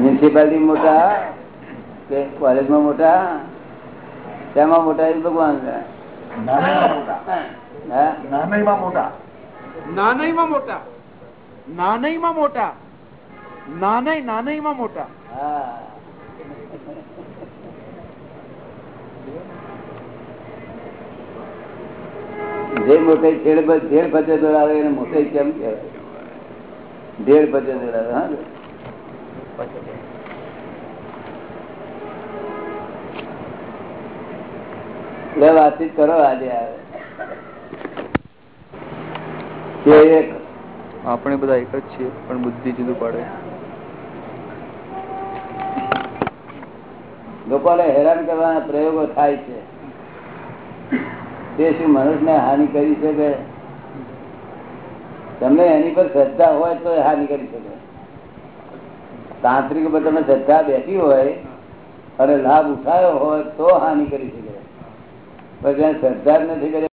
Municipality મોટા કે કોલેજમાં મોટા? તેમાં મોટા એ ભગવાન નાનયમાં મોટા. હા? નાનયમાં મોટા. નાનયમાં મોટા. નાનયમાં મોટા. નાનય નાનયમાં મોટા. હા. જે મોટે છેડ ભજે દોડાવે એને મોટે કેમ કહેવાય? ઢેર ભજે દોડાવે હા એટલે વાતચીત કરો આજે આવે. આપણે બધા એક જ છીએ પણ બુદ્ધિ જુદું પાડે. લોકોને હેરાન કરવાના પ્રયોગો થાય છે. તે શું મનુષ્યને હાનિ કરી શકે. તમને એની પર શ્રદ્ધા હોય તો એ હાનિ કરી શકે. તાંત્રિક ઉપર તમે શ્રદ્ધા બેઠી હોય અને લાભ ઉઠાયો હોય તો હાનિ કરી શકે. પણ જ્યાં શ્રદ્ધા નથી કરી.